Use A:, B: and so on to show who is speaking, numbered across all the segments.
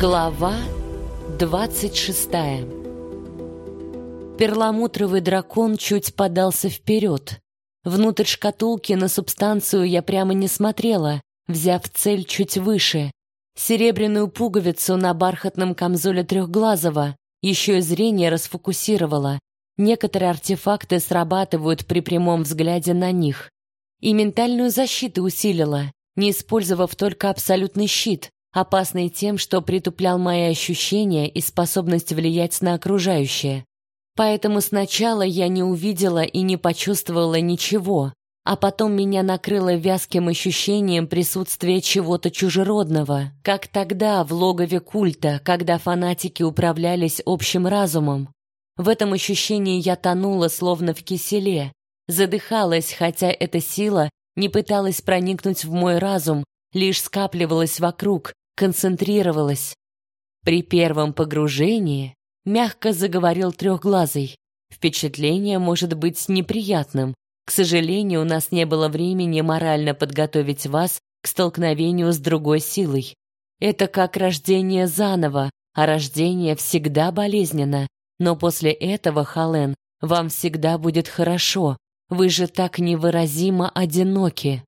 A: Глава 26 Перламутровый дракон чуть подался вперед. Внутрь шкатулки на субстанцию я прямо не смотрела, взяв цель чуть выше. Серебряную пуговицу на бархатном камзоле трехглазого, еще и зрение расфокусировала. Некоторые артефакты срабатывают при прямом взгляде на них. И ментальную защиту усилила, не использовав только абсолютный щит, опасный тем, что притуплял мои ощущения и способность влиять на окружающее. Поэтому сначала я не увидела и не почувствовала ничего, а потом меня накрыло вязким ощущением присутствия чего-то чужеродного, как тогда в логове культа, когда фанатики управлялись общим разумом. В этом ощущении я тонула словно в киселе, задыхалась, хотя эта сила не пыталась проникнуть в мой разум, лишь скапливалась вокруг, концентрировалась. При первом погружении мягко заговорил трехглазый. Впечатление может быть неприятным. К сожалению, у нас не было времени морально подготовить вас к столкновению с другой силой. Это как рождение заново, а рождение всегда болезненно. Но после этого, Хален, вам всегда будет хорошо. Вы же так невыразимо одиноки.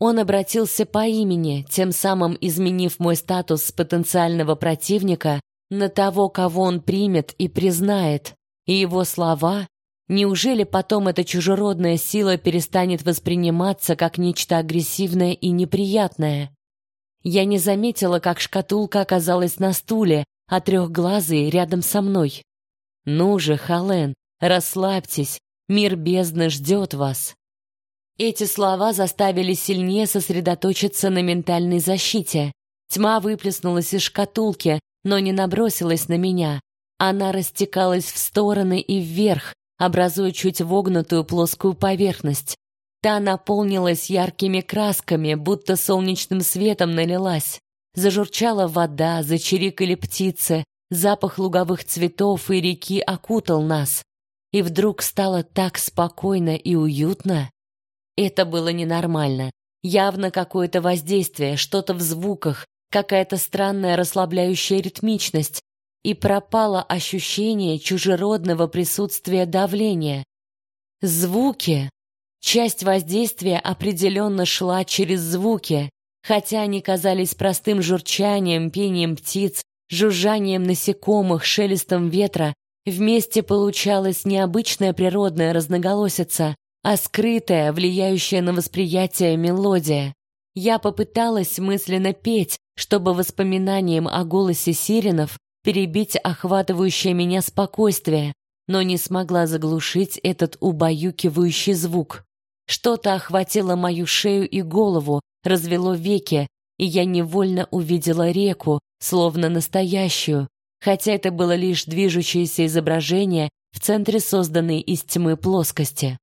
A: Он обратился по имени, тем самым изменив мой статус с потенциального противника на того, кого он примет и признает. И его слова Неужели потом эта чужеродная сила перестанет восприниматься как нечто агрессивное и неприятное? Я не заметила, как шкатулка оказалась на стуле, а трехглазый рядом со мной. Ну же, Хален, расслабьтесь, мир бездны ждет вас. Эти слова заставили сильнее сосредоточиться на ментальной защите. Тьма выплеснулась из шкатулки, но не набросилась на меня. Она растекалась в стороны и вверх, образуя чуть вогнутую плоскую поверхность. Та наполнилась яркими красками, будто солнечным светом налилась. Зажурчала вода, зачирикали птицы, запах луговых цветов и реки окутал нас. И вдруг стало так спокойно и уютно. Это было ненормально. Явно какое-то воздействие, что-то в звуках, какая-то странная расслабляющая ритмичность, и пропало ощущение чужеродного присутствия давления. Звуки. Часть воздействия определенно шла через звуки, хотя они казались простым журчанием, пением птиц, жужжанием насекомых, шелестом ветра, вместе получалась необычная природная разноголосица, а скрытая, влияющая на восприятие мелодия. Я попыталась мысленно петь, чтобы воспоминанием о голосе сиренов перебить охватывающее меня спокойствие, но не смогла заглушить этот убаюкивающий звук. Что-то охватило мою шею и голову, развело веки, и я невольно увидела реку, словно настоящую, хотя это было лишь движущееся изображение в центре созданной из тьмы плоскости.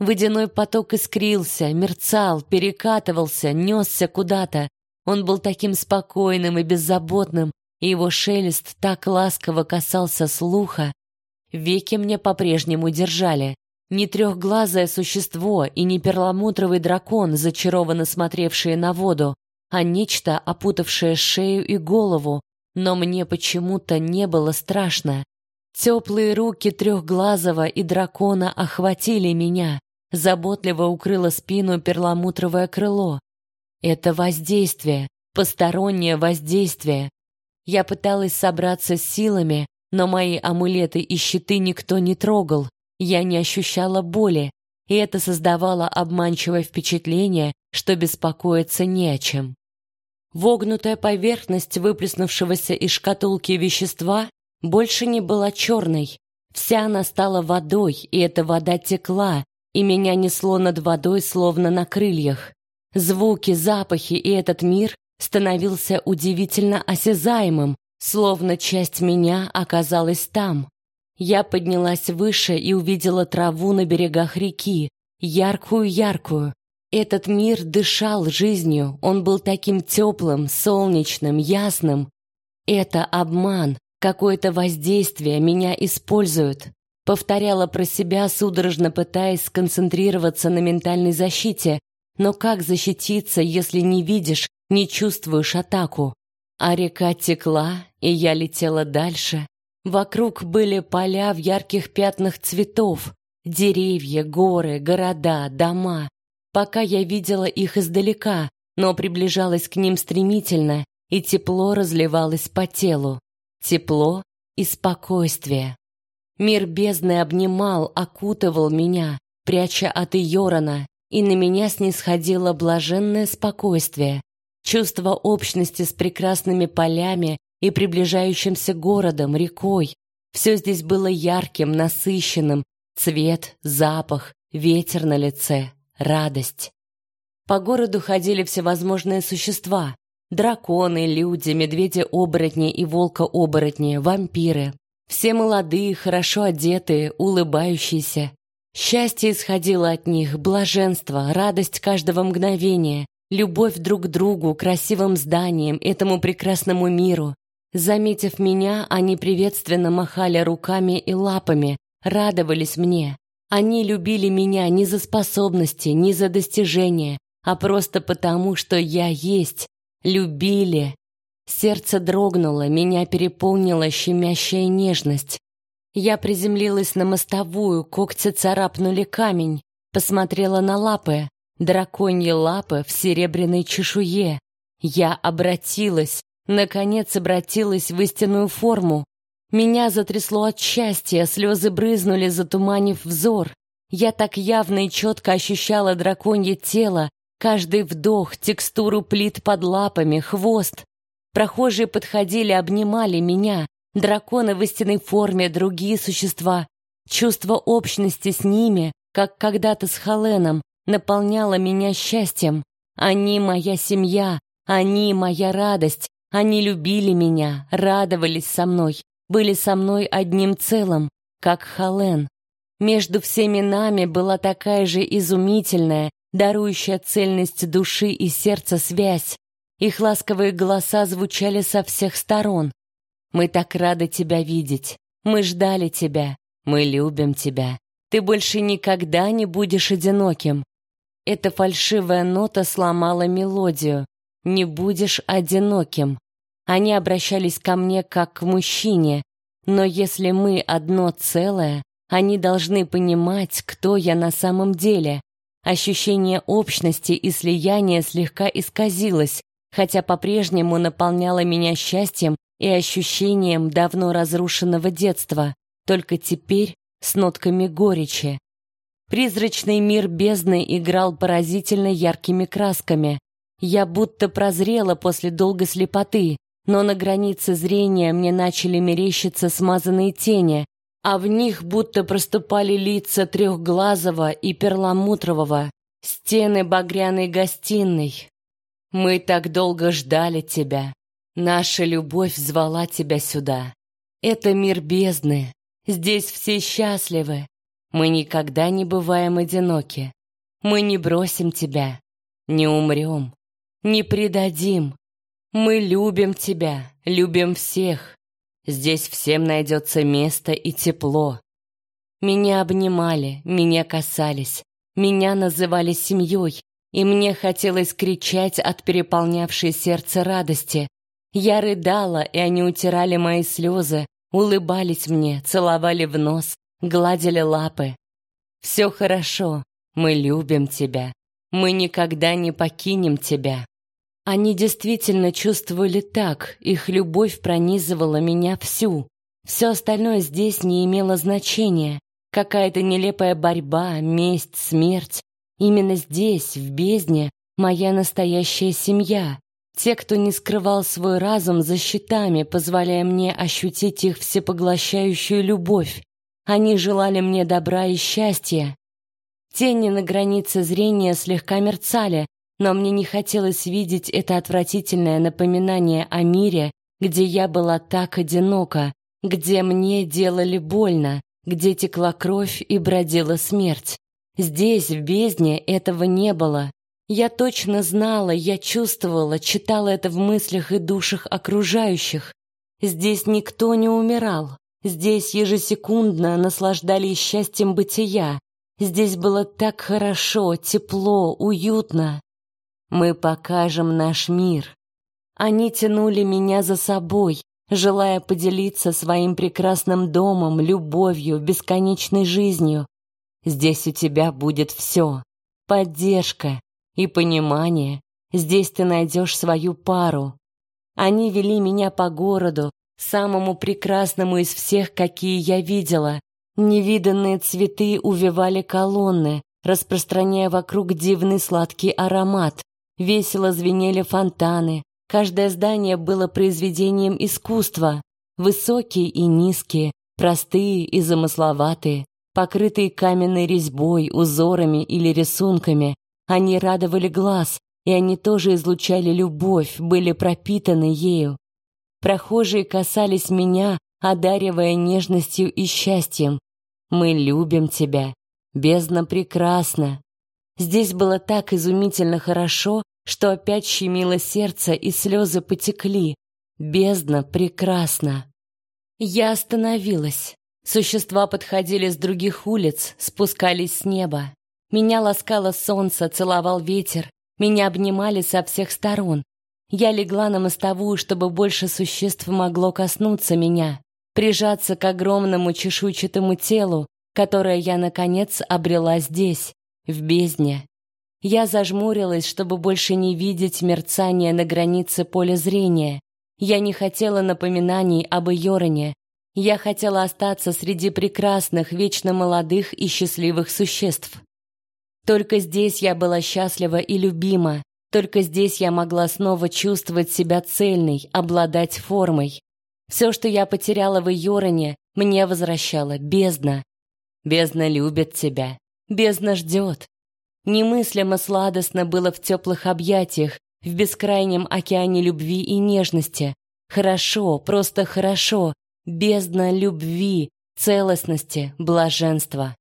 A: Водяной поток искрился, мерцал, перекатывался, несся куда-то. Он был таким спокойным и беззаботным, и его шелест так ласково касался слуха. Веки мне по-прежнему держали. Не трехглазое существо и не перламутровый дракон, зачарованно смотревшие на воду, а нечто, опутавшее шею и голову. Но мне почему-то не было страшно. Теплые руки трехглазого и дракона охватили меня заботливо укрыла спину перламутровое крыло. Это воздействие, постороннее воздействие. Я пыталась собраться с силами, но мои амулеты и щиты никто не трогал. Я не ощущала боли, и это создавало обманчивое впечатление, что беспокоиться не о чем. Вогнутая поверхность выплеснувшегося из шкатулки вещества больше не была черной. Вся она стала водой, и эта вода текла, и меня несло над водой, словно на крыльях. Звуки, запахи и этот мир становился удивительно осязаемым, словно часть меня оказалась там. Я поднялась выше и увидела траву на берегах реки, яркую-яркую. Этот мир дышал жизнью, он был таким теплым, солнечным, ясным. Это обман, какое-то воздействие, меня используют. Повторяла про себя, судорожно пытаясь сконцентрироваться на ментальной защите. Но как защититься, если не видишь, не чувствуешь атаку? А река текла, и я летела дальше. Вокруг были поля в ярких пятнах цветов, деревья, горы, города, дома. Пока я видела их издалека, но приближалась к ним стремительно, и тепло разливалось по телу. Тепло и спокойствие. Мир бездны обнимал, окутывал меня, пряча от Йорона, и на меня снисходило блаженное спокойствие, чувство общности с прекрасными полями и приближающимся городом, рекой. Все здесь было ярким, насыщенным, цвет, запах, ветер на лице, радость. По городу ходили всевозможные существа: драконы, люди, медведи-оборотни и волка-оборотни, вампиры. Все молодые, хорошо одетые, улыбающиеся. Счастье исходило от них, блаженство, радость каждого мгновения, любовь друг к другу, красивым зданиям, этому прекрасному миру. Заметив меня, они приветственно махали руками и лапами, радовались мне. Они любили меня не за способности, не за достижения, а просто потому, что я есть. Любили. Сердце дрогнуло, меня переполнила щемящая нежность. Я приземлилась на мостовую, когти царапнули камень, посмотрела на лапы, драконьи лапы в серебряной чешуе. Я обратилась, наконец обратилась в истинную форму. Меня затрясло от счастья, слезы брызнули, затуманив взор. Я так явно и четко ощущала драконье тело, каждый вдох, текстуру плит под лапами, хвост. Прохожие подходили, обнимали меня, драконы в истинной форме, другие существа. Чувство общности с ними, как когда-то с Халеном, наполняло меня счастьем. Они моя семья, они моя радость, они любили меня, радовались со мной, были со мной одним целым, как Хален. Между всеми нами была такая же изумительная, дарующая цельность души и сердца связь. Их ласковые голоса звучали со всех сторон. Мы так рады тебя видеть. Мы ждали тебя. Мы любим тебя. Ты больше никогда не будешь одиноким. Эта фальшивая нота сломала мелодию. Не будешь одиноким. Они обращались ко мне как к мужчине, но если мы одно целое, они должны понимать, кто я на самом деле. Ощущение общности и слияния слегка исказилось, хотя по-прежнему наполняло меня счастьем и ощущением давно разрушенного детства, только теперь с нотками горечи. Призрачный мир бездны играл поразительно яркими красками. Я будто прозрела после долгой слепоты, но на границе зрения мне начали мерещиться смазанные тени, а в них будто проступали лица трехглазого и перламутрового, стены багряной гостиной. Мы так долго ждали тебя, Наша любовь звала тебя сюда. Это мир бездны. Здесь все счастливы. Мы никогда не бываем одиноки. Мы не бросим тебя, не умрем, не предадим. Мы любим тебя, любим всех. Здесь всем найдется место и тепло. Меня обнимали, меня касались, меня называли семьей, и мне хотелось кричать от переполнявшей сердце радости, я рыдала, и они утирали мои слезы, улыбались мне, целовали в нос, гладили лапы. Все хорошо, мы любим тебя. Мы никогда не покинем тебя. Они действительно чувствовали так, их любовь пронизывала меня всю. Все остальное здесь не имело значения. Какая-то нелепая борьба, месть, смерть. Именно здесь, в бездне, моя настоящая семья. Те, кто не скрывал свой разум за щитами, позволяя мне ощутить их всепоглощающую любовь. Они желали мне добра и счастья. Тени на границе зрения слегка мерцали, но мне не хотелось видеть это отвратительное напоминание о мире, где я была так одинока, где мне делали больно, где текла кровь и бродила смерть. Здесь, в бездне, этого не было. Я точно знала, я чувствовала, читала это в мыслях и душах окружающих. Здесь никто не умирал. Здесь ежесекундно наслаждались счастьем бытия. Здесь было так хорошо, тепло, уютно. Мы покажем наш мир. Они тянули меня за собой, желая поделиться своим прекрасным домом, любовью, бесконечной жизнью. Здесь у тебя будет все. Поддержка и понимание. Здесь ты найдешь свою пару. Они вели меня по городу, самому прекрасному из всех, какие я видела. Невиданные цветы увивали колонны, распространяя вокруг дивный сладкий аромат. Весело звенели фонтаны. Каждое здание было произведением искусства. Высокие и низкие, простые и замысловатые, покрытые каменной резьбой, узорами или рисунками. Они радовали глаз, и они тоже излучали любовь, были пропитаны ею. Прохожие касались меня, одаривая нежностью и счастьем. Мы любим тебя. Бездна прекрасна. Здесь было так изумительно хорошо, что опять щемило сердце и слезы потекли. Бездна прекрасна. Я остановилась. Существа подходили с других улиц, спускались с неба. Меня ласкало солнце, целовал ветер, меня обнимали со всех сторон. Я легла на мостовую, чтобы больше существ могло коснуться меня, прижаться к огромному чешуйчатому телу, которое я, наконец, обрела здесь, в бездне. Я зажмурилась, чтобы больше не видеть мерцания на границе поля зрения. Я не хотела напоминаний об Йороне. Я хотела остаться среди прекрасных, вечно молодых и счастливых существ. Только здесь я была счастлива и любима, только здесь я могла снова чувствовать себя цельной, обладать формой. Все, что я потеряла в Йороне, мне возвращала бездна. Бездна любит тебя. Бездна ждет. Немыслимо сладостно было в теплых объятиях, в бескрайнем океане любви и нежности. Хорошо, просто хорошо. Бездна любви, целостности, блаженства.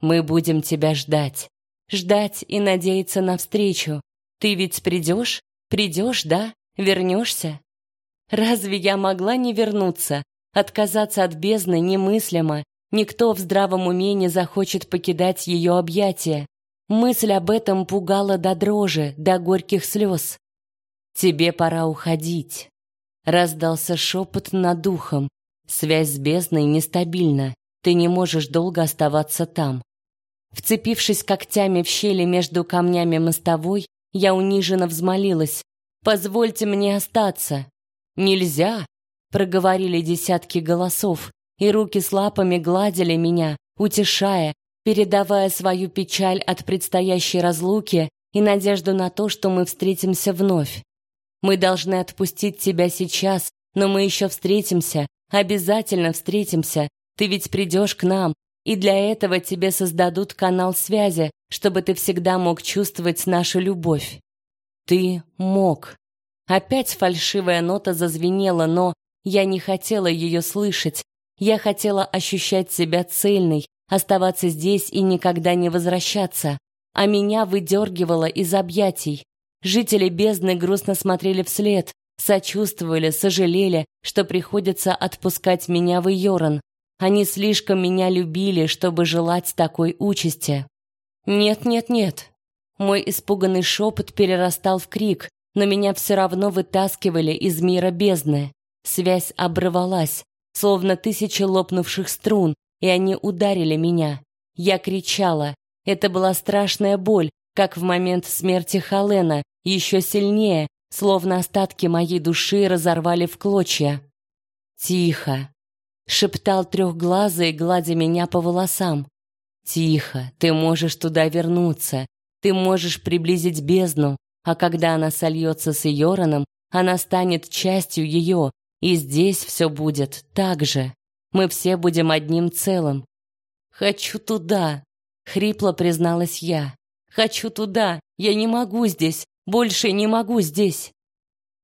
A: Мы будем тебя ждать. Ждать и надеяться на встречу, ты ведь придешь? Придешь, да? Вернешься? Разве я могла не вернуться? Отказаться от бездны немыслимо. Никто в здравом уме не захочет покидать ее объятия. Мысль об этом пугала до дрожи, до горьких слез. «Тебе пора уходить», — раздался шепот над духом. «Связь с бездной нестабильна. Ты не можешь долго оставаться там». Вцепившись когтями в щели между камнями мостовой, я униженно взмолилась. «Позвольте мне остаться». «Нельзя!» — проговорили десятки голосов, и руки с лапами гладили меня, утешая, передавая свою печаль от предстоящей разлуки и надежду на то, что мы встретимся вновь. Мы должны отпустить тебя сейчас, но мы еще встретимся, обязательно встретимся. Ты ведь придешь к нам, и для этого тебе создадут канал связи, чтобы ты всегда мог чувствовать нашу любовь. Ты мог. Опять фальшивая нота зазвенела, но я не хотела ее слышать. Я хотела ощущать себя цельной, оставаться здесь и никогда не возвращаться. А меня выдергивало из объятий. Жители бездны грустно смотрели вслед, сочувствовали, сожалели, что приходится отпускать меня в Йоран. Они слишком меня любили, чтобы желать такой участи. Нет, нет, нет. Мой испуганный шепот перерастал в крик, но меня все равно вытаскивали из мира бездны. Связь обрывалась, словно тысячи лопнувших струн, и они ударили меня. Я кричала. Это была страшная боль, как в момент смерти Халена, еще сильнее, словно остатки моей души разорвали в клочья. Тихо, шептал трехглазый, гладя меня по волосам. Тихо, ты можешь туда вернуться. Ты можешь приблизить бездну, а когда она сольется с Йораном, она станет частью ее, и здесь все будет так же. Мы все будем одним целым. Хочу туда, хрипло призналась я. Хочу туда. Я не могу здесь, больше не могу здесь.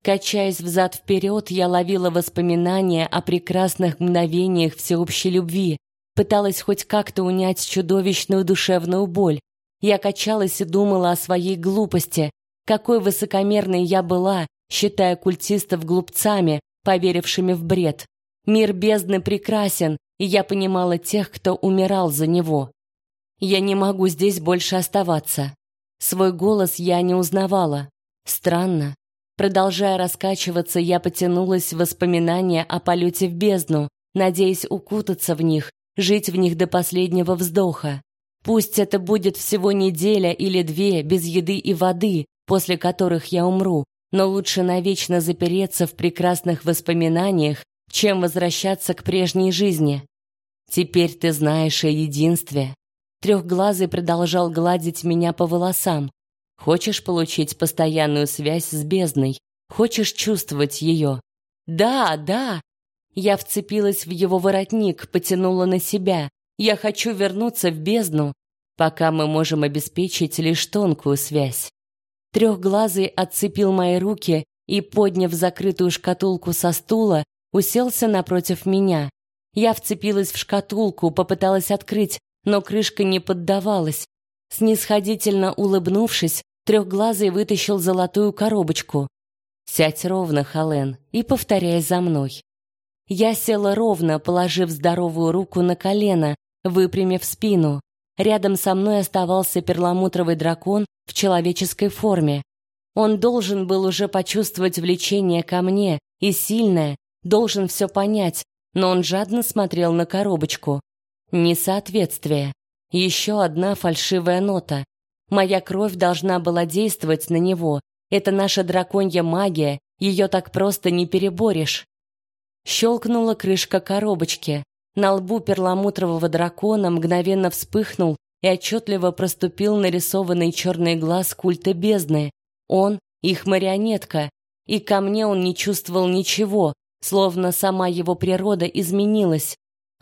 A: Качаясь взад-вперед, я ловила воспоминания о прекрасных мгновениях всеобщей любви, пыталась хоть как-то унять чудовищную душевную боль. Я качалась и думала о своей глупости, какой высокомерной я была, считая культистов глупцами, поверившими в бред. Мир бездны прекрасен, и я понимала тех, кто умирал за него. Я не могу здесь больше оставаться. Свой голос я не узнавала. Странно, Продолжая раскачиваться, я потянулась в воспоминания о полете в бездну, надеясь укутаться в них, жить в них до последнего вздоха. Пусть это будет всего неделя или две без еды и воды, после которых я умру, но лучше навечно запереться в прекрасных воспоминаниях, чем возвращаться к прежней жизни. Теперь ты знаешь о единстве. Трехглазый продолжал гладить меня по волосам. Хочешь получить постоянную связь с бездной? Хочешь чувствовать ее? Да, да. Я вцепилась в его воротник, потянула на себя. Я хочу вернуться в бездну, пока мы можем обеспечить лишь тонкую связь. Трехглазый отцепил мои руки и, подняв закрытую шкатулку со стула, уселся напротив меня. Я вцепилась в шкатулку, попыталась открыть, но крышка не поддавалась. Снисходительно улыбнувшись, Трехглазый вытащил золотую коробочку. «Сядь ровно, Хален, и повторяй за мной». Я села ровно, положив здоровую руку на колено, выпрямив спину. Рядом со мной оставался перламутровый дракон в человеческой форме. Он должен был уже почувствовать влечение ко мне, и сильное, должен все понять, но он жадно смотрел на коробочку. Несоответствие. Еще одна фальшивая нота. Моя кровь должна была действовать на него. Это наша драконья магия, ее так просто не переборешь. Щелкнула крышка коробочки. На лбу перламутрового дракона мгновенно вспыхнул и отчетливо проступил нарисованный черный глаз культа бездны. Он — их марионетка, и ко мне он не чувствовал ничего, словно сама его природа изменилась.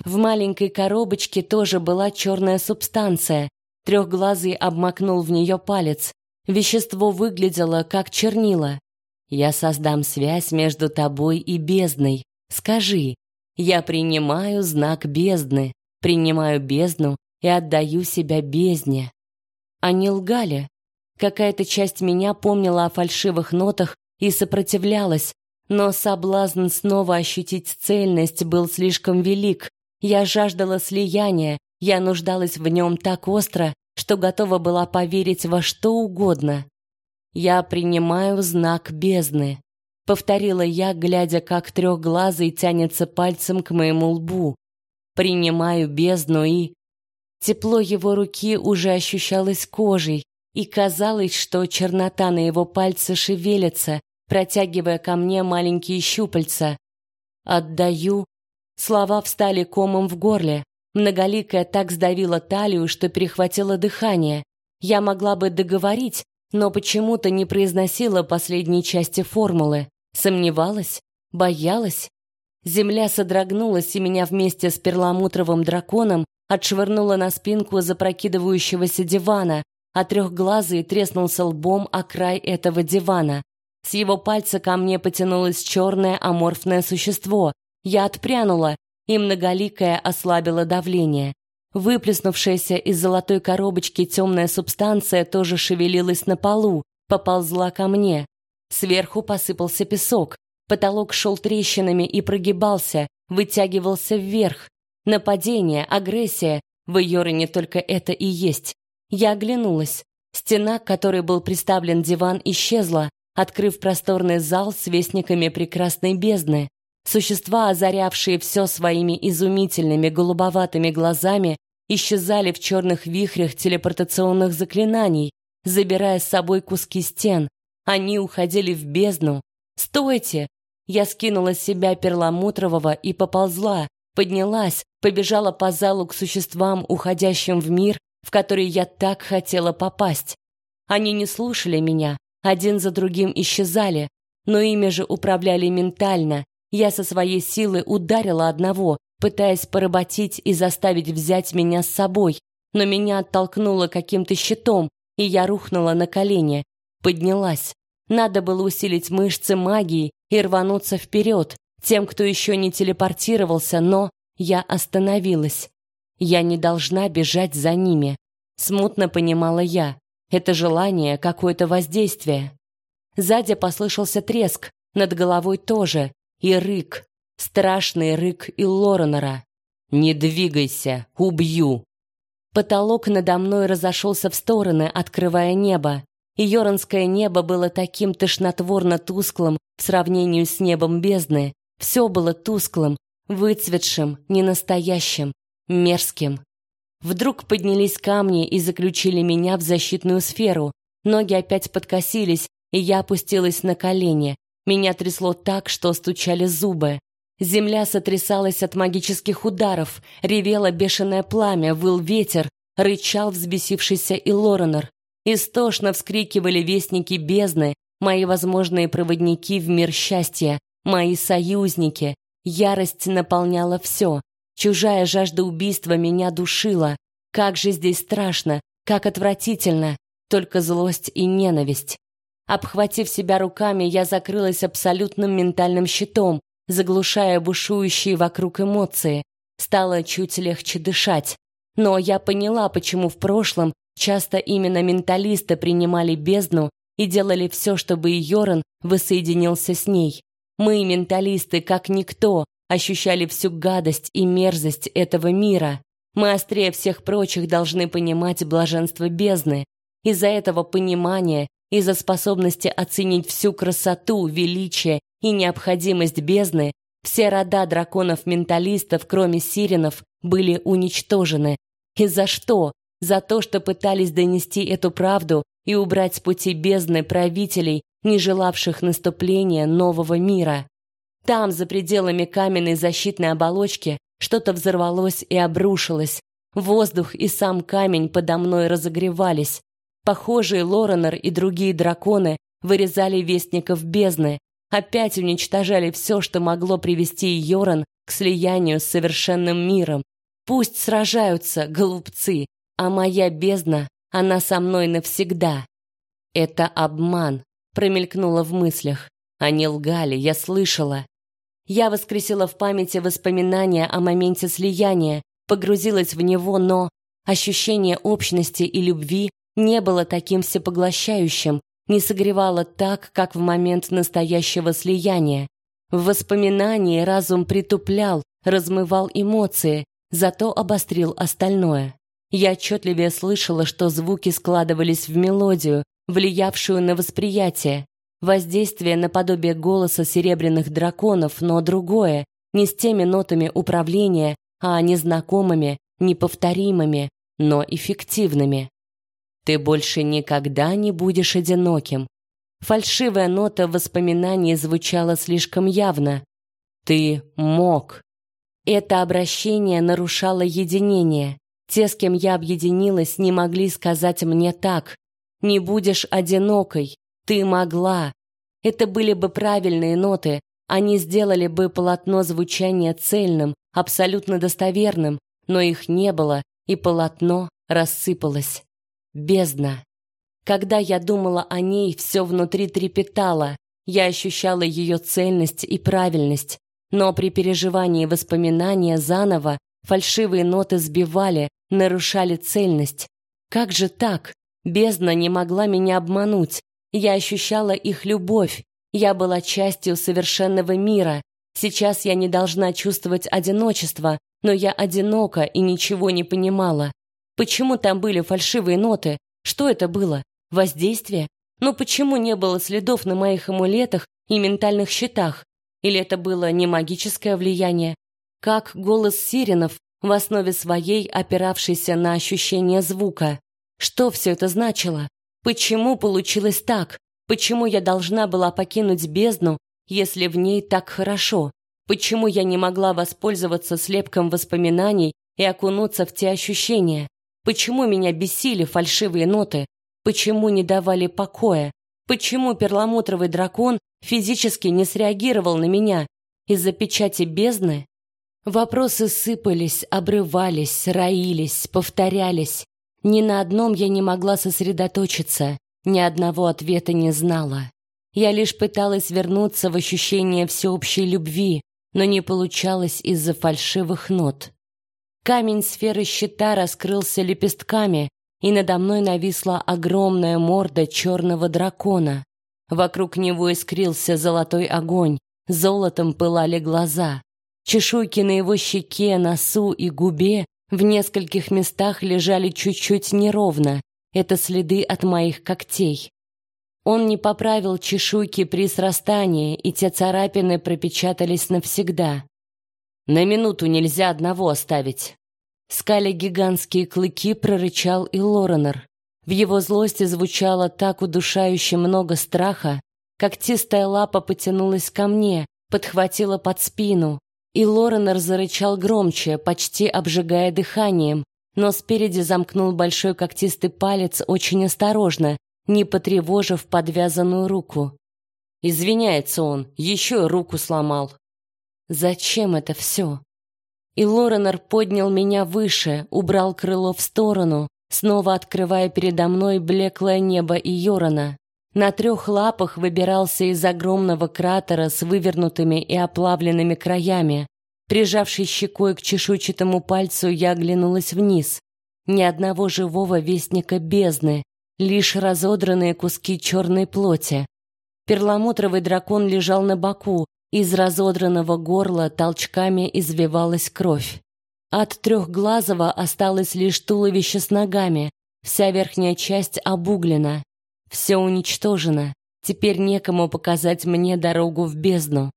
A: В маленькой коробочке тоже была черная субстанция, Трехглазый обмакнул в нее палец. Вещество выглядело как чернила. Я создам связь между тобой и бездной. Скажи: я принимаю знак бездны, принимаю бездну и отдаю себя бездне. Они лгали. Какая-то часть меня помнила о фальшивых нотах и сопротивлялась, но соблазн снова ощутить цельность был слишком велик. Я жаждала слияния, я нуждалась в нем так остро, что готова была поверить во что угодно. «Я принимаю знак бездны», — повторила я, глядя, как трехглазый тянется пальцем к моему лбу. «Принимаю бездну и...» Тепло его руки уже ощущалось кожей, и казалось, что чернота на его пальце шевелится, протягивая ко мне маленькие щупальца. «Отдаю...» Слова встали комом в горле. Многоликая так сдавила талию, что перехватило дыхание. Я могла бы договорить, но почему-то не произносила последней части формулы. Сомневалась, боялась. Земля содрогнулась, и меня вместе с перламутровым драконом отшвырнула на спинку запрокидывающегося дивана, а трехглазый треснулся лбом о край этого дивана. С его пальца ко мне потянулось черное аморфное существо. Я отпрянула, и многоликая ослабила давление. Выплеснувшаяся из золотой коробочки темная субстанция тоже шевелилась на полу, поползла ко мне. Сверху посыпался песок, потолок шел трещинами и прогибался, вытягивался вверх. Нападение, агрессия, в Йоре только это и есть. Я оглянулась. Стена, к которой был приставлен диван, исчезла, открыв просторный зал с вестниками прекрасной бездны. Существа, озарявшие все своими изумительными голубоватыми глазами, исчезали в черных вихрях телепортационных заклинаний, забирая с собой куски стен. Они уходили в бездну. «Стойте!» Я скинула с себя перламутрового и поползла, поднялась, побежала по залу к существам, уходящим в мир, в который я так хотела попасть. Они не слушали меня, один за другим исчезали, но ими же управляли ментально, я со своей силы ударила одного, пытаясь поработить и заставить взять меня с собой, но меня оттолкнуло каким-то щитом, и я рухнула на колени. Поднялась. Надо было усилить мышцы магии и рвануться вперед, тем, кто еще не телепортировался, но я остановилась. Я не должна бежать за ними. Смутно понимала я. Это желание, какое-то воздействие. Сзади послышался треск, над головой тоже, и рык, страшный рык и Лоренера. «Не двигайся, убью!» Потолок надо мной разошелся в стороны, открывая небо. и Йоранское небо было таким тошнотворно тусклым в сравнении с небом бездны. Все было тусклым, выцветшим, ненастоящим, мерзким. Вдруг поднялись камни и заключили меня в защитную сферу. Ноги опять подкосились, и я опустилась на колени. Меня трясло так, что стучали зубы. Земля сотрясалась от магических ударов, ревело бешеное пламя, выл ветер, рычал взбесившийся и Лоренор. Истошно вскрикивали вестники бездны, мои возможные проводники в мир счастья, мои союзники. Ярость наполняла все. Чужая жажда убийства меня душила. Как же здесь страшно, как отвратительно, только злость и ненависть. Обхватив себя руками, я закрылась абсолютным ментальным щитом, заглушая бушующие вокруг эмоции. Стало чуть легче дышать. Но я поняла, почему в прошлом часто именно менталисты принимали бездну и делали все, чтобы Йоран воссоединился с ней. Мы, менталисты, как никто, ощущали всю гадость и мерзость этого мира. Мы острее всех прочих должны понимать блаженство бездны. Из-за этого понимания из-за способности оценить всю красоту, величие и необходимость бездны, все рода драконов-менталистов, кроме сиренов, были уничтожены. И за что? За то, что пытались донести эту правду и убрать с пути бездны правителей, не желавших наступления нового мира. Там, за пределами каменной защитной оболочки, что-то взорвалось и обрушилось. Воздух и сам камень подо мной разогревались. Похожие Лоренор и другие драконы вырезали вестников бездны, опять уничтожали все, что могло привести Йоран к слиянию с совершенным миром. Пусть сражаются, голубцы, а моя бездна, она со мной навсегда. Это обман, промелькнуло в мыслях. Они лгали, я слышала. Я воскресила в памяти воспоминания о моменте слияния, погрузилась в него, но ощущение общности и любви не было таким всепоглощающим, не согревало так, как в момент настоящего слияния. В воспоминании разум притуплял, размывал эмоции, зато обострил остальное. Я отчетливее слышала, что звуки складывались в мелодию, влиявшую на восприятие. Воздействие наподобие голоса серебряных драконов, но другое, не с теми нотами управления, а незнакомыми, неповторимыми, но эффективными. Ты больше никогда не будешь одиноким. Фальшивая нота воспоминаний звучала слишком явно. Ты мог. Это обращение нарушало единение. Те, с кем я объединилась, не могли сказать мне так. Не будешь одинокой. Ты могла. Это были бы правильные ноты. Они сделали бы полотно звучания цельным, абсолютно достоверным, но их не было, и полотно рассыпалось. Бездна. Когда я думала о ней, все внутри трепетало. Я ощущала ее цельность и правильность, но при переживании воспоминания заново фальшивые ноты сбивали, нарушали цельность. Как же так? Бездна не могла меня обмануть. Я ощущала их любовь. Я была частью совершенного мира. Сейчас я не должна чувствовать одиночество, но я одинока и ничего не понимала. Почему там были фальшивые ноты? Что это было? Воздействие? Но почему не было следов на моих амулетах и ментальных щитах? Или это было не магическое влияние? Как голос сиренов, в основе своей опиравшийся на ощущение звука? Что все это значило? Почему получилось так? Почему я должна была покинуть бездну, если в ней так хорошо? Почему я не могла воспользоваться слепком воспоминаний и окунуться в те ощущения? Почему меня бесили фальшивые ноты? Почему не давали покоя? Почему перламутровый дракон физически не среагировал на меня? Из-за печати бездны? Вопросы сыпались, обрывались, роились, повторялись. Ни на одном я не могла сосредоточиться, ни одного ответа не знала. Я лишь пыталась вернуться в ощущение всеобщей любви, но не получалось из-за фальшивых нот. Камень сферы щита раскрылся лепестками, и надо мной нависла огромная морда черного дракона. Вокруг него искрился золотой огонь, золотом пылали глаза. Чешуйки на его щеке, носу и губе в нескольких местах лежали чуть-чуть неровно. Это следы от моих когтей. Он не поправил чешуйки при срастании, и те царапины пропечатались навсегда. На минуту нельзя одного оставить. Скаля гигантские клыки, прорычал и Лоренор. В его злости звучало так удушающе много страха, как тистая лапа потянулась ко мне, подхватила под спину, и Лоренор зарычал громче, почти обжигая дыханием, но спереди замкнул большой когтистый палец очень осторожно, не потревожив подвязанную руку. Извиняется он, еще руку сломал. Зачем это все? И Лоренор поднял меня выше, убрал крыло в сторону, снова открывая передо мной блеклое небо и Йорона. На трех лапах выбирался из огромного кратера с вывернутыми и оплавленными краями. Прижавшись щекой к чешуйчатому пальцу, я оглянулась вниз. Ни одного живого вестника бездны, лишь разодранные куски черной плоти. Перламутровый дракон лежал на боку, из разодранного горла толчками извивалась кровь. От трехглазого осталось лишь туловище с ногами, вся верхняя часть обуглена. Все уничтожено, теперь некому показать мне дорогу в бездну.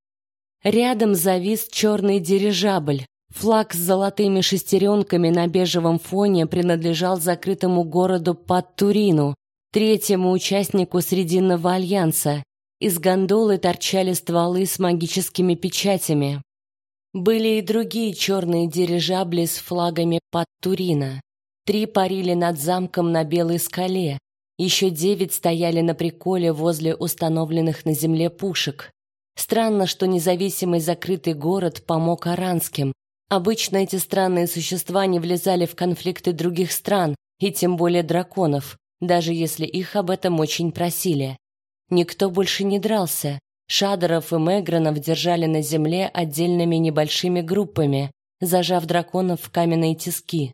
A: Рядом завис черный дирижабль. Флаг с золотыми шестеренками на бежевом фоне принадлежал закрытому городу под Турину, третьему участнику Срединного альянса. Из гондолы торчали стволы с магическими печатями. Были и другие черные дирижабли с флагами под Турина. Три парили над замком на Белой скале. Еще девять стояли на приколе возле установленных на земле пушек. Странно, что независимый закрытый город помог аранским, Обычно эти странные существа не влезали в конфликты других стран, и тем более драконов, даже если их об этом очень просили. Никто больше не дрался. Шадеров и Мегранов держали на земле отдельными небольшими группами, зажав драконов в каменные тиски.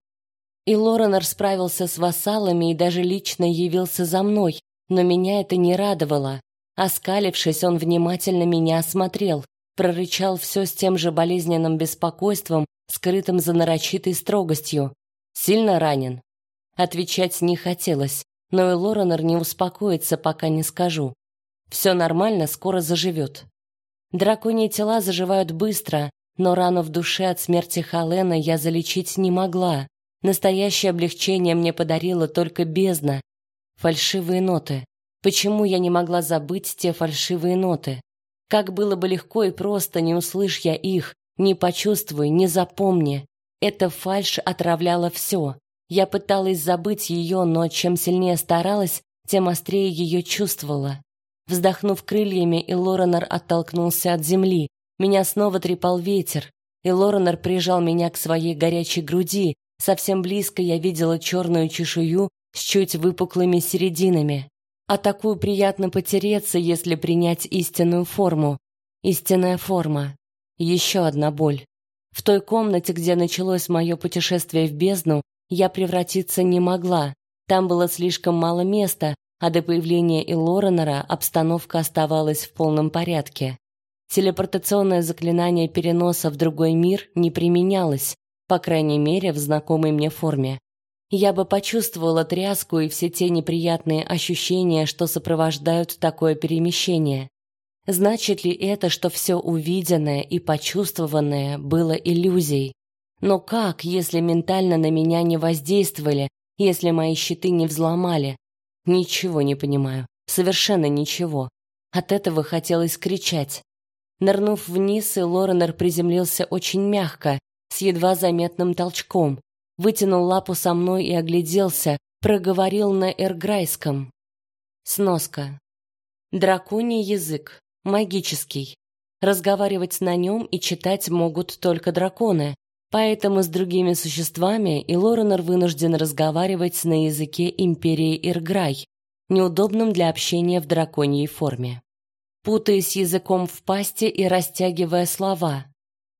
A: И Лоренор справился с вассалами и даже лично явился за мной, но меня это не радовало. Оскалившись, он внимательно меня осмотрел, прорычал все с тем же болезненным беспокойством, скрытым за нарочитой строгостью. Сильно ранен. Отвечать не хотелось, но и Лоренор не успокоится, пока не скажу. Все нормально, скоро заживет. Драконьи тела заживают быстро, но рану в душе от смерти Халена я залечить не могла. Настоящее облегчение мне подарила только бездна. Фальшивые ноты. Почему я не могла забыть те фальшивые ноты? Как было бы легко и просто, не услышь я их, не почувствуй, не запомни. Эта фальшь отравляла все. Я пыталась забыть ее, но чем сильнее старалась, тем острее ее чувствовала. Вздохнув крыльями, и Лоренор оттолкнулся от земли. Меня снова трепал ветер, и Лоренор прижал меня к своей горячей груди. Совсем близко я видела черную чешую с чуть выпуклыми серединами. А такую приятно потереться, если принять истинную форму. Истинная форма. Еще одна боль. В той комнате, где началось мое путешествие в бездну, я превратиться не могла. Там было слишком мало места, а до появления Илоренера обстановка оставалась в полном порядке. Телепортационное заклинание переноса в другой мир не применялось, по крайней мере, в знакомой мне форме я бы почувствовала тряску и все те неприятные ощущения, что сопровождают такое перемещение. Значит ли это, что все увиденное и почувствованное было иллюзией? Но как, если ментально на меня не воздействовали, если мои щиты не взломали? Ничего не понимаю. Совершенно ничего. От этого хотелось кричать. Нырнув вниз, и Лоренер приземлился очень мягко, с едва заметным толчком вытянул лапу со мной и огляделся, проговорил на эрграйском. Сноска. Драконий язык, магический. Разговаривать на нем и читать могут только драконы, поэтому с другими существами и Лоренор вынужден разговаривать на языке империи Ирграй, неудобном для общения в драконьей форме. Путаясь языком в пасти и растягивая слова.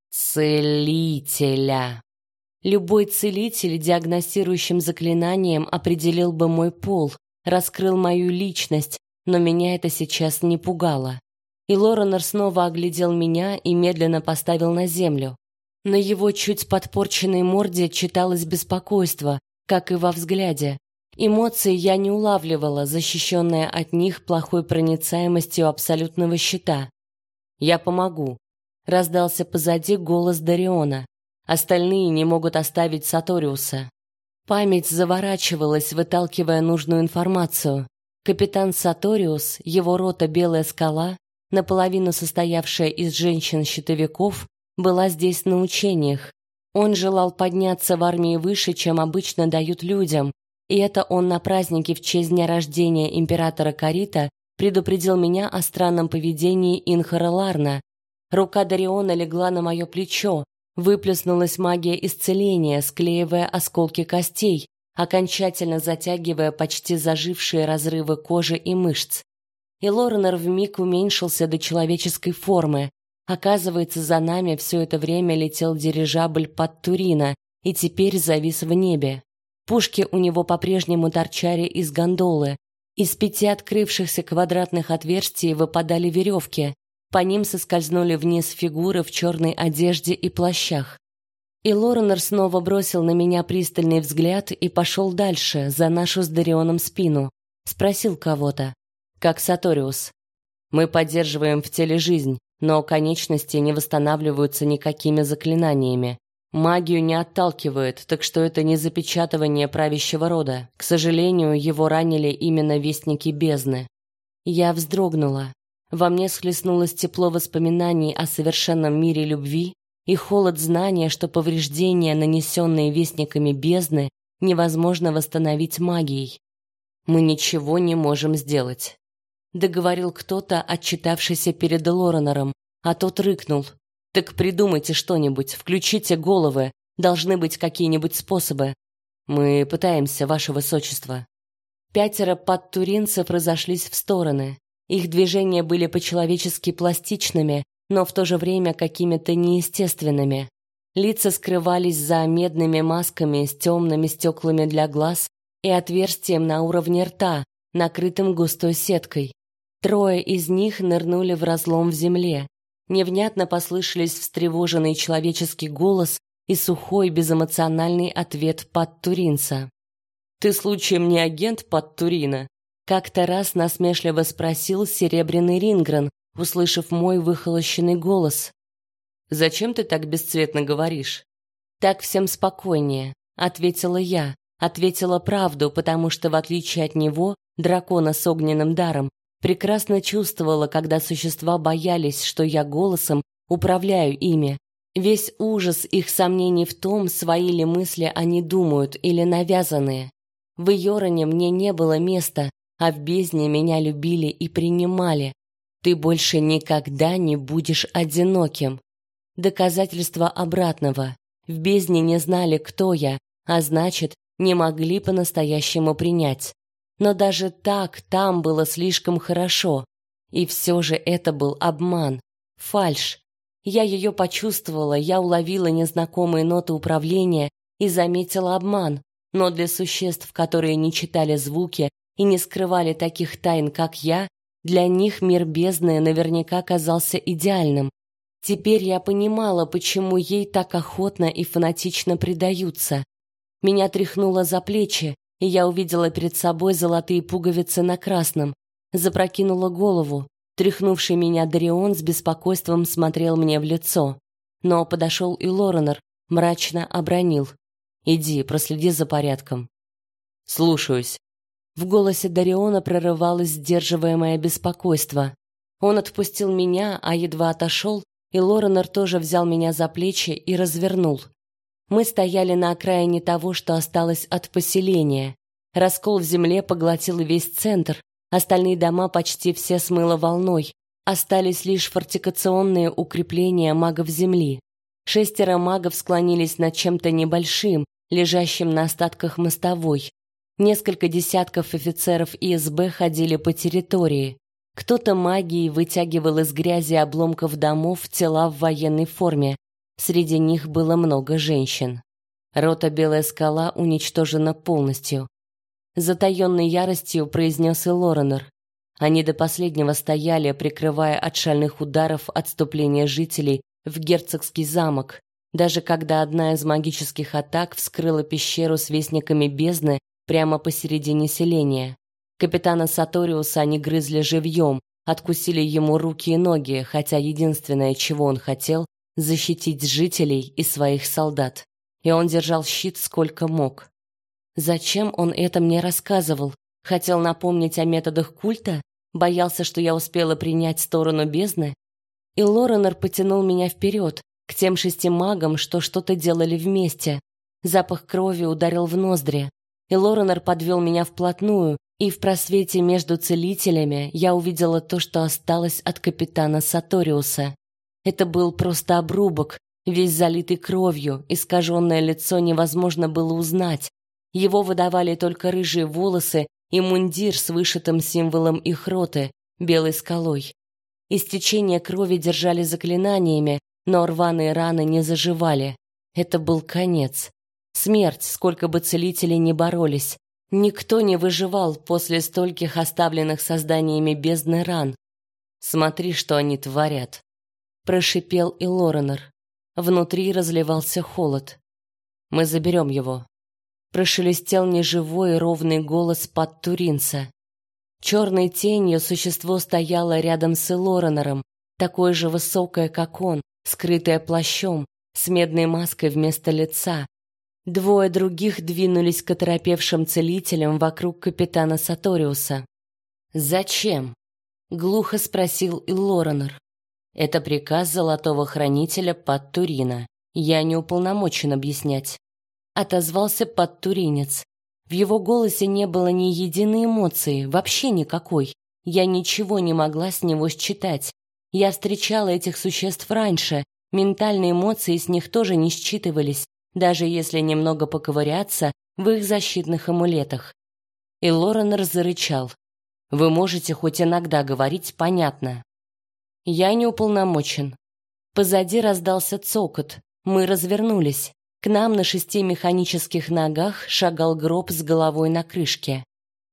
A: «Целителя». Любой целитель диагностирующим заклинанием определил бы мой пол, раскрыл мою личность, но меня это сейчас не пугало. И Лоренор снова оглядел меня и медленно поставил на землю. На его чуть подпорченной морде читалось беспокойство, как и во взгляде. Эмоции я не улавливала, защищенная от них плохой проницаемостью абсолютного щита. «Я помогу», — раздался позади голос Дариона. Остальные не могут оставить Саториуса. Память заворачивалась, выталкивая нужную информацию. Капитан Саториус, его рота Белая скала, наполовину состоявшая из женщин-щитовиков, была здесь на учениях. Он желал подняться в армии выше, чем обычно дают людям, и это он на празднике в честь дня рождения императора Карита предупредил меня о странном поведении Инхара Ларна. Рука Дариона легла на мое плечо, выплеснулась магия исцеления, склеивая осколки костей, окончательно затягивая почти зажившие разрывы кожи и мышц. И Лоренор вмиг уменьшился до человеческой формы. Оказывается, за нами все это время летел дирижабль под Турина и теперь завис в небе. Пушки у него по-прежнему торчали из гондолы. Из пяти открывшихся квадратных отверстий выпадали веревки. По ним соскользнули вниз фигуры в черной одежде и плащах. И Лоренор снова бросил на меня пристальный взгляд и пошел дальше, за нашу с Дарионом спину. Спросил кого-то. Как Саториус. Мы поддерживаем в теле жизнь, но конечности не восстанавливаются никакими заклинаниями. Магию не отталкивает, так что это не запечатывание правящего рода. К сожалению, его ранили именно вестники бездны. Я вздрогнула. Во мне схлестнулось тепло воспоминаний о совершенном мире любви и холод знания, что повреждения, нанесенные вестниками бездны, невозможно восстановить магией. Мы ничего не можем сделать. Договорил кто-то, отчитавшийся перед Лоренором, а тот рыкнул: так придумайте что-нибудь, включите головы, должны быть какие-нибудь способы. Мы пытаемся, ваше высочество. Пятеро подтуринцев разошлись в стороны. Их движения были по-человечески пластичными, но в то же время какими-то неестественными. Лица скрывались за медными масками с темными стеклами для глаз и отверстием на уровне рта, накрытым густой сеткой. Трое из них нырнули в разлом в земле. Невнятно послышались встревоженный человеческий голос и сухой безэмоциональный ответ подтуринца. «Ты случаем не агент подтурина?» Как-то раз насмешливо спросил серебряный Рингрен, услышав мой выхолощенный голос. «Зачем ты так бесцветно говоришь?» «Так всем спокойнее», — ответила я. Ответила правду, потому что, в отличие от него, дракона с огненным даром, Прекрасно чувствовала, когда существа боялись, что я голосом управляю ими. Весь ужас их сомнений в том, свои ли мысли они думают или навязанные. В Йороне мне не было места, а в бездне меня любили и принимали. Ты больше никогда не будешь одиноким. Доказательство обратного. В бездне не знали, кто я, а значит, не могли по-настоящему принять. Но даже так там было слишком хорошо. И все же это был обман, фальшь. Я ее почувствовала, я уловила незнакомые ноты управления и заметила обман. Но для существ, которые не читали звуки и не скрывали таких тайн, как я, для них мир бездны наверняка казался идеальным. Теперь я понимала, почему ей так охотно и фанатично предаются. Меня тряхнуло за плечи, и я увидела перед собой золотые пуговицы на красном. Запрокинула голову. Тряхнувший меня Дарион с беспокойством смотрел мне в лицо. Но подошел и Лоренор, мрачно обронил. «Иди, проследи за порядком». «Слушаюсь». В голосе Дариона прорывалось сдерживаемое беспокойство. Он отпустил меня, а едва отошел, и Лоренор тоже взял меня за плечи и развернул. Мы стояли на окраине того, что осталось от поселения. Раскол в земле поглотил весь центр, остальные дома почти все смыло волной. Остались лишь фортификационные укрепления магов земли. Шестеро магов склонились над чем-то небольшим, лежащим на остатках мостовой. Несколько десятков офицеров ИСБ ходили по территории. Кто-то магией вытягивал из грязи обломков домов тела в военной форме. Среди них было много женщин. Рота Белая скала уничтожена полностью. Затаенной яростью произнес и Лоренор. Они до последнего стояли, прикрывая от шальных ударов отступление жителей в герцогский замок. Даже когда одна из магических атак вскрыла пещеру с вестниками бездны, прямо посередине селения. Капитана Саториуса они грызли живьем, откусили ему руки и ноги, хотя единственное, чего он хотел, защитить жителей и своих солдат. И он держал щит сколько мог. Зачем он это мне рассказывал? Хотел напомнить о методах культа? Боялся, что я успела принять сторону бездны? И Лоренор потянул меня вперед, к тем шести магам, что что-то делали вместе. Запах крови ударил в ноздри. И Лоренор подвел меня вплотную, и в просвете между целителями я увидела то, что осталось от капитана Саториуса. Это был просто обрубок, весь залитый кровью, искаженное лицо невозможно было узнать. Его выдавали только рыжие волосы и мундир с вышитым символом их роты, белой скалой. Истечение крови держали заклинаниями, но рваные раны не заживали. Это был конец. Смерть, сколько бы целителей ни боролись. Никто не выживал после стольких оставленных созданиями бездны ран. Смотри, что они творят, прошипел и Лоренор. Внутри разливался холод. Мы заберем его. Прошелестел неживой ровный голос под Туринца. Черной тенью существо стояло рядом с Лоренором, такое же высокое, как он, скрытое плащом, с медной маской вместо лица, Двое других двинулись к оторопевшим целителям вокруг капитана Саториуса. «Зачем?» — глухо спросил и Лоренор. «Это приказ золотого хранителя под Турина. Я не уполномочен объяснять». Отозвался подтуринец. В его голосе не было ни единой эмоции, вообще никакой. Я ничего не могла с него считать. Я встречала этих существ раньше, ментальные эмоции с них тоже не считывались даже если немного поковыряться в их защитных амулетах. И Лорен зарычал. «Вы можете хоть иногда говорить понятно». «Я не уполномочен». Позади раздался цокот. Мы развернулись. К нам на шести механических ногах шагал гроб с головой на крышке.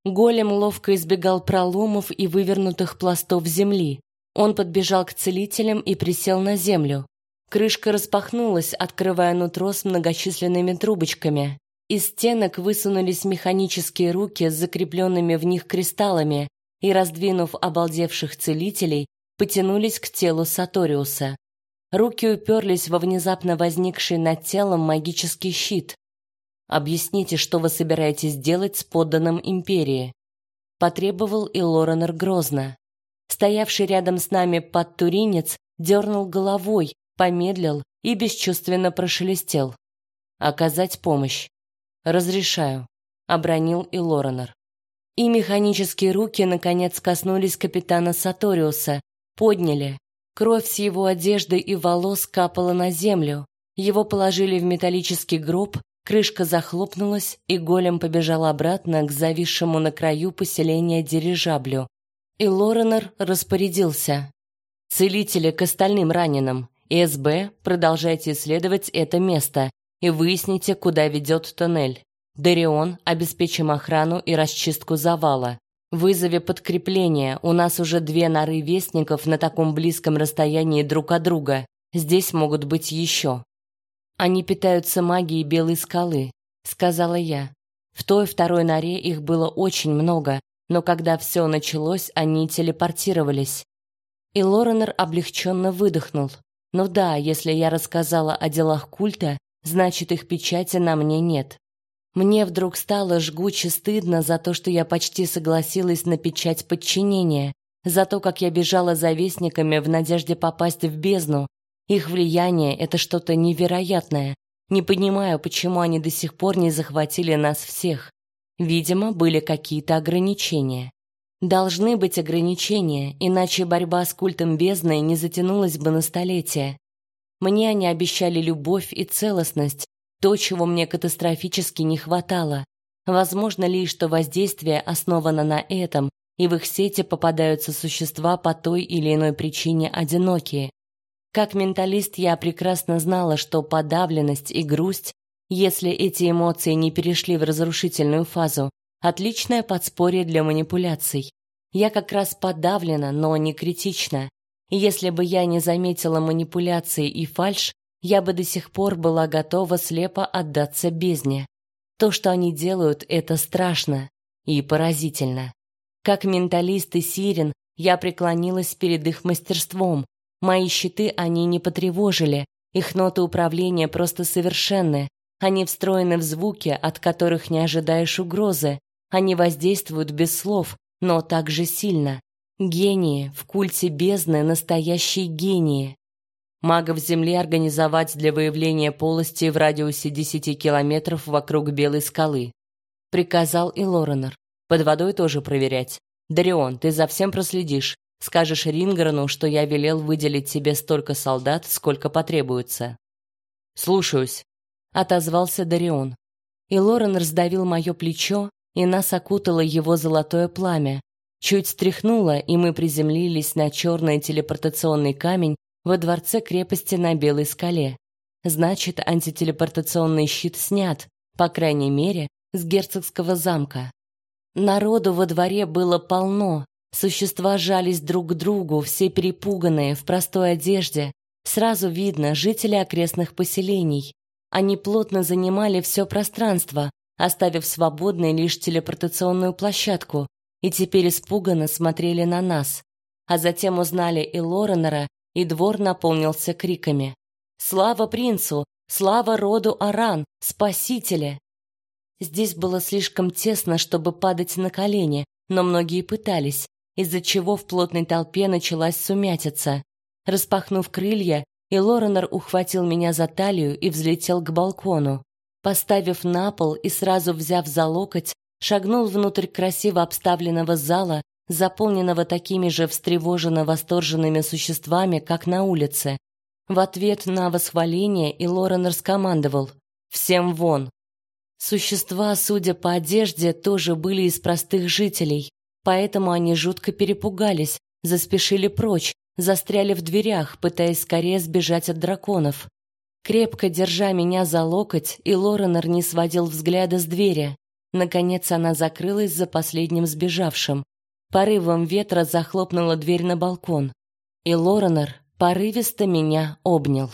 A: Голем ловко избегал проломов и вывернутых пластов земли. Он подбежал к целителям и присел на землю. Крышка распахнулась, открывая нутро с многочисленными трубочками. Из стенок высунулись механические руки с закрепленными в них кристаллами и, раздвинув обалдевших целителей, потянулись к телу Саториуса. Руки уперлись во внезапно возникший над телом магический щит. «Объясните, что вы собираетесь делать с подданным Империи?» Потребовал и Лоренор грозно. Стоявший рядом с нами подтуринец дернул головой, помедлил и бесчувственно прошелестел. «Оказать помощь. Разрешаю», — обронил и Лоренор. И механические руки, наконец, коснулись капитана Саториуса, подняли. Кровь с его одежды и волос капала на землю. Его положили в металлический гроб, крышка захлопнулась, и голем побежал обратно к зависшему на краю поселения дирижаблю. И Лоренор распорядился. «Целители к остальным раненым. СБ, продолжайте исследовать это место и выясните, куда ведет тоннель. Дарион, обеспечим охрану и расчистку завала. Вызови подкрепление. У нас уже две норы вестников на таком близком расстоянии друг от друга. Здесь могут быть еще. Они питаются магией белой скалы, сказала я. В той второй норе их было очень много, но когда все началось, они телепортировались. И Лоренор облегченно выдохнул. Ну да, если я рассказала о делах культа, значит их печати на мне нет. Мне вдруг стало жгуче стыдно за то, что я почти согласилась на печать подчинения, за то, как я бежала за вестниками в надежде попасть в бездну. Их влияние это что-то невероятное. Не понимаю, почему они до сих пор не захватили нас всех. Видимо, были какие-то ограничения. Должны быть ограничения, иначе борьба с культом бездны не затянулась бы на столетия. Мне они обещали любовь и целостность, то, чего мне катастрофически не хватало. Возможно ли, что воздействие основано на этом, и в их сети попадаются существа по той или иной причине одинокие? Как менталист я прекрасно знала, что подавленность и грусть, если эти эмоции не перешли в разрушительную фазу, Отличное подспорье для манипуляций. Я как раз подавлена, но не критична. И если бы я не заметила манипуляции и фальшь, я бы до сих пор была готова слепо отдаться бездне. То, что они делают, это страшно и поразительно. Как менталист и сирен, я преклонилась перед их мастерством. Мои щиты они не потревожили, их ноты управления просто совершенны. Они встроены в звуки, от которых не ожидаешь угрозы. Они воздействуют без слов, но также сильно. Гении в культе бездны настоящие гении. Магов Земли организовать для выявления полости в радиусе 10 километров вокруг Белой скалы. Приказал и Лоренор. Под водой тоже проверять. Дарион, ты за всем проследишь. Скажешь Ринграну, что я велел выделить тебе столько солдат, сколько потребуется. Слушаюсь, отозвался Дарион. И Лорен раздавил мое плечо, и нас окутало его золотое пламя. Чуть стряхнуло, и мы приземлились на черный телепортационный камень во дворце крепости на Белой скале. Значит, антителепортационный щит снят, по крайней мере, с герцогского замка. Народу во дворе было полно. Существа жались друг к другу, все перепуганные, в простой одежде. Сразу видно жители окрестных поселений. Они плотно занимали все пространство, оставив свободной лишь телепортационную площадку, и теперь испуганно смотрели на нас. А затем узнали и Лоренера, и двор наполнился криками. «Слава принцу! Слава роду Аран! Спасителе!» Здесь было слишком тесно, чтобы падать на колени, но многие пытались, из-за чего в плотной толпе началась сумятица. Распахнув крылья, и Лоренор ухватил меня за талию и взлетел к балкону. Поставив на пол и сразу взяв за локоть, шагнул внутрь красиво обставленного зала, заполненного такими же встревоженно восторженными существами, как на улице. В ответ на восхваление и Лорен раскомандовал «Всем вон!». Существа, судя по одежде, тоже были из простых жителей, поэтому они жутко перепугались, заспешили прочь, застряли в дверях, пытаясь скорее сбежать от драконов. Крепко держа меня за локоть, и Лоренор не сводил взгляда с двери. Наконец она закрылась за последним сбежавшим. Порывом ветра захлопнула дверь на балкон, и Лоренор порывисто меня обнял.